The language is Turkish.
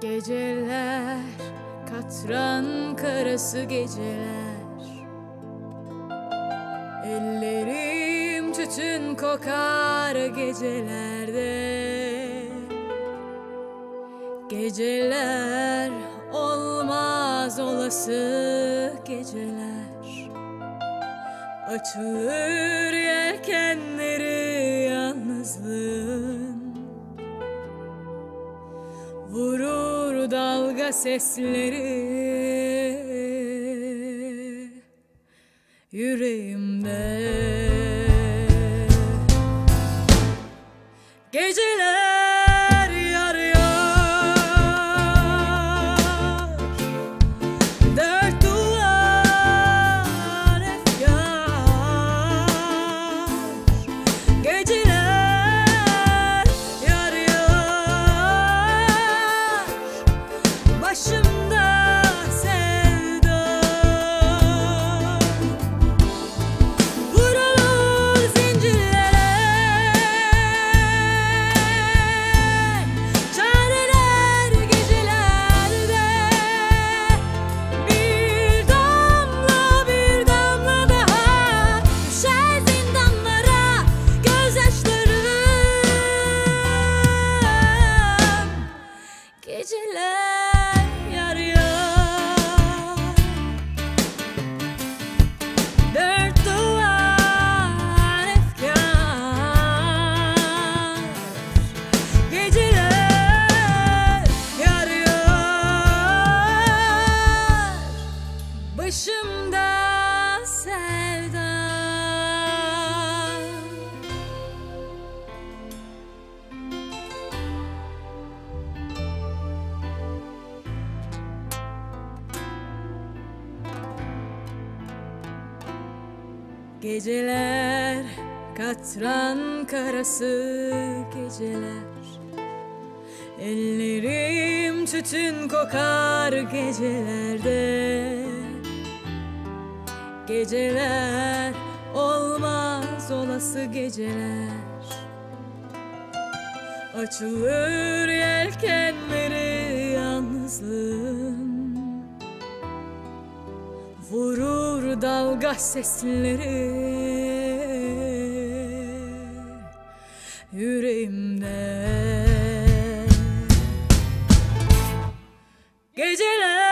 Geceler katran karası geceler. Ellerim tütün kokar gecelerde. Geceler olmaz olası geceler. Açılır yelkenleri yalnızlığın. Vurur dalga sesleri. Yüreğimde Geceler başım Başımda sevda. Geceler katran karası geceler. Ellerim tütün kokar gecelerde Geceler olmaz olası geceler. Açılır yelkenleri yalnızlığın. Vurur dalga sesleri. Yüreğimde. Geceler